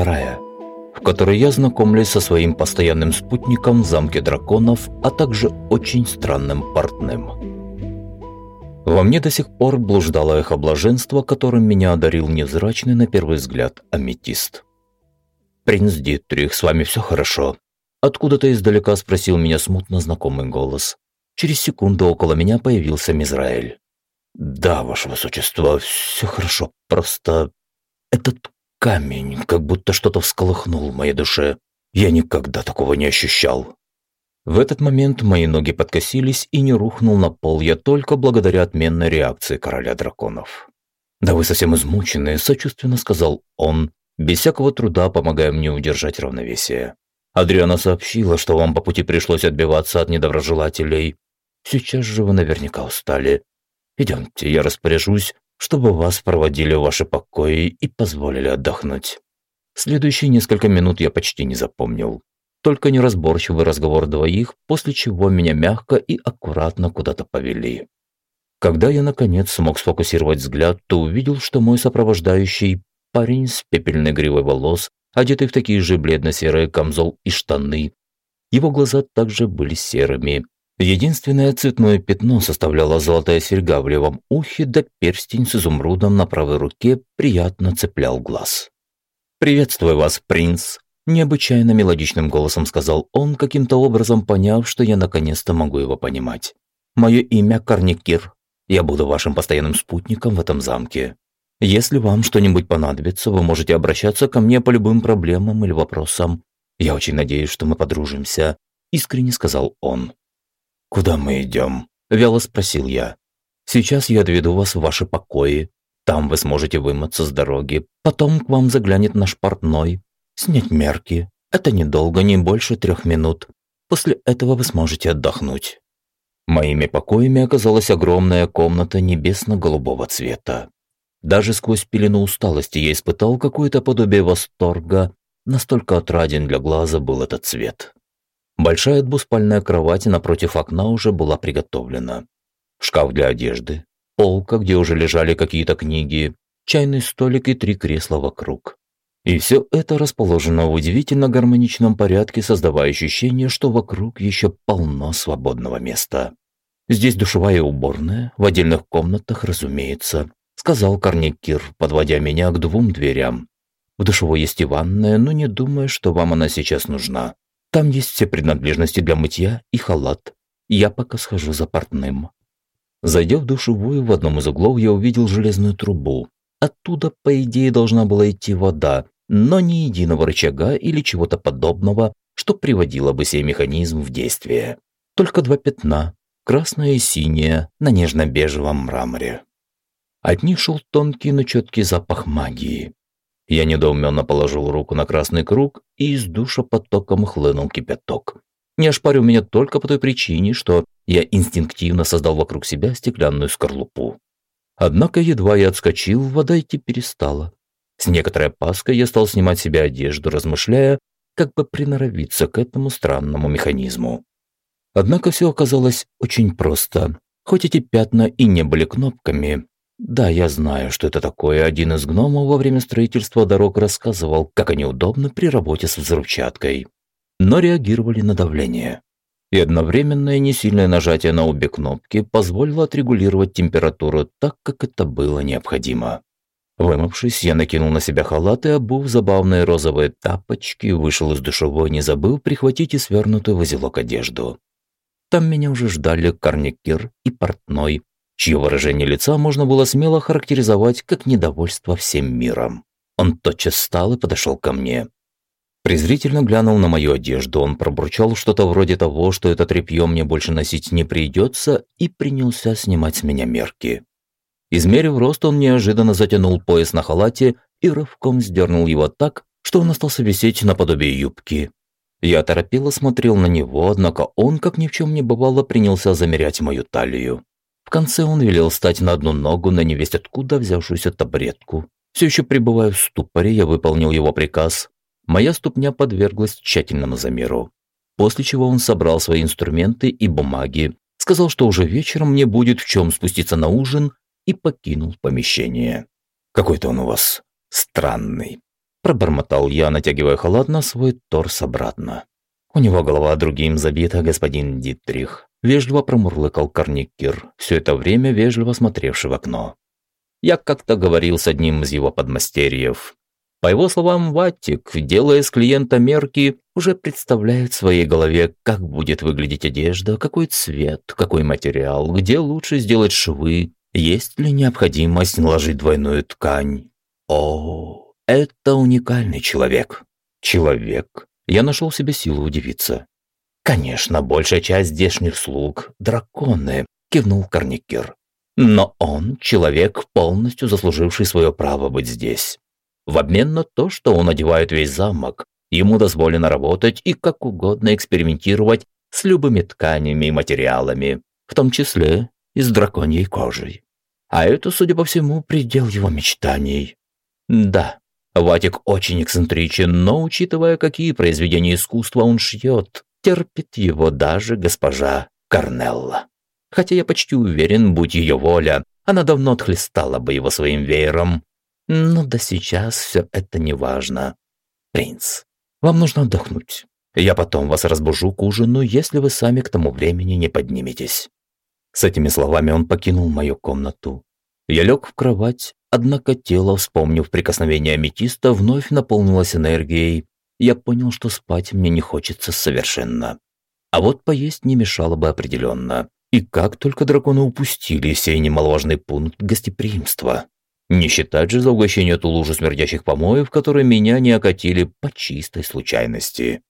вторая, в которой я знакомлюсь со своим постоянным спутником в замке драконов, а также очень странным портным. Во мне до сих пор блуждало эхо блаженства, которым меня одарил невзрачный на первый взгляд аметист. «Принц Дитрих, с вами все хорошо?» Откуда-то издалека спросил меня смутно знакомый голос. Через секунду около меня появился Мизраэль. «Да, ваше высочество, все хорошо, просто этот камень как будто что-то всколыхнул в моей душе. Я никогда такого не ощущал». В этот момент мои ноги подкосились и не рухнул на пол я только благодаря отменной реакции короля драконов. «Да вы совсем измученные», – сочувственно сказал он, без всякого труда помогая мне удержать равновесие. Адриана сообщила, что вам по пути пришлось отбиваться от недоброжелателей. Сейчас же вы наверняка устали. Идемте, я распоряжусь, чтобы вас проводили в ваши покои и позволили отдохнуть. Следующие несколько минут я почти не запомнил. Только неразборчивый разговор двоих, после чего меня мягко и аккуратно куда-то повели. Когда я, наконец, смог сфокусировать взгляд, то увидел, что мой сопровождающий парень с пепельной гривой волос, одетый в такие же бледно-серые камзол и штаны. Его глаза также были серыми, Единственное цветное пятно составляло золотая серьга в левом ухе, да перстень с изумрудом на правой руке приятно цеплял глаз. «Приветствую вас, принц!» – необычайно мелодичным голосом сказал он, каким-то образом поняв, что я наконец-то могу его понимать. «Мое имя Карникир. Я буду вашим постоянным спутником в этом замке. Если вам что-нибудь понадобится, вы можете обращаться ко мне по любым проблемам или вопросам. Я очень надеюсь, что мы подружимся», – искренне сказал он. «Куда мы идем?» – вяло спросил я. «Сейчас я отведу вас в ваши покои. Там вы сможете вымыться с дороги. Потом к вам заглянет наш портной. Снять мерки. Это недолго, не больше трех минут. После этого вы сможете отдохнуть». Моими покоями оказалась огромная комната небесно-голубого цвета. Даже сквозь пелену усталости я испытал какое-то подобие восторга, настолько отраден для глаза был этот цвет. Большая двуспальная кровать напротив окна уже была приготовлена. Шкаф для одежды, полка, где уже лежали какие-то книги, чайный столик и три кресла вокруг. И все это расположено в удивительно гармоничном порядке, создавая ощущение, что вокруг еще полно свободного места. Здесь душевая и уборная, в отдельных комнатах, разумеется, сказал Корникир, подводя меня к двум дверям. В душевой есть и ванная, но не думаю, что вам она сейчас нужна. Там есть все принадлежности для мытья и халат. Я пока схожу за портным. Зайдя в душевую, в одном из углов я увидел железную трубу. Оттуда, по идее, должна была идти вода, но ни единого рычага или чего-то подобного, что приводило бы сей механизм в действие. Только два пятна, красное и синее, на нежно-бежевом мраморе. От них шел тонкий, но четкий запах магии. Я недоуменно положил руку на красный круг, и из душа потоком хлынул кипяток. Не ошпарил меня только по той причине, что я инстинктивно создал вокруг себя стеклянную скорлупу. Однако едва я отскочил, вода идти перестала. С некоторой опаской я стал снимать себе одежду, размышляя, как бы приноровиться к этому странному механизму. Однако все оказалось очень просто. Хоть эти пятна и не были кнопками, да, я знаю, что это такое. Один из гномов во время строительства дорог рассказывал, как они удобны при работе с взрывчаткой. Но реагировали на давление. И одновременное несильное нажатие на обе кнопки позволило отрегулировать температуру так, как это было необходимо. Вымывшись, я накинул на себя халат и, обув забавные розовые тапочки, вышел из душевой, не забыл прихватить и свернутую в узелок одежду. Там меня уже ждали карникир и портной, чье выражение лица можно было смело характеризовать как недовольство всем миром. Он тотчас встал и подошел ко мне. Презрительно глянул на мою одежду, он пробурчал что-то вроде того, что это тряпье мне больше носить не придется, и принялся снимать с меня мерки. Измерив рост, он неожиданно затянул пояс на халате и рывком сдернул его так, что он остался висеть наподобие юбки. Я торопело смотрел на него, однако он, как ни в чем не бывало, принялся замерять мою талию. В конце он велел встать на одну ногу на невесть откуда взявшуюся табуретку. Все еще пребывая в ступоре, я выполнил его приказ. Моя ступня подверглась тщательному замеру. После чего он собрал свои инструменты и бумаги, сказал, что уже вечером мне будет в чем спуститься на ужин и покинул помещение. Какой-то он у вас странный. Пробормотал я, натягивая халат на свой торс обратно. У него голова другим забита, господин Дитрих. Вежливо промурлыкал Корникир, все это время вежливо смотревший в окно. Я как-то говорил с одним из его подмастерьев. По его словам, Ватик, делая с клиента мерки, уже представляет в своей голове, как будет выглядеть одежда, какой цвет, какой материал, где лучше сделать швы, есть ли необходимость наложить двойную ткань. О, это уникальный человек. Человек. Я нашел себе силу удивиться. Конечно, большая часть здешних слуг – драконы, кивнул Корникер. Но он – человек, полностью заслуживший свое право быть здесь. В обмен на то, что он одевает весь замок, ему дозволено работать и как угодно экспериментировать с любыми тканями и материалами, в том числе и с драконьей кожей. А это, судя по всему, предел его мечтаний. Да, Ватик очень эксцентричен, но, учитывая, какие произведения искусства он шьет, терпит его даже госпожа Корнелла. Хотя я почти уверен, будь ее воля, она давно отхлестала бы его своим веером. Но да сейчас все это не важно. Принц, вам нужно отдохнуть. Я потом вас разбужу к ужину, если вы сами к тому времени не подниметесь». С этими словами он покинул мою комнату. Я лег в кровать, однако тело, вспомнив прикосновение аметиста, вновь наполнилось энергией. Я понял, что спать мне не хочется совершенно. А вот поесть не мешало бы определенно. И как только драконы упустили сей немаловажный пункт гостеприимства. Не считать же за угощение ту лужу смердящих помоев, которые меня не окатили по чистой случайности.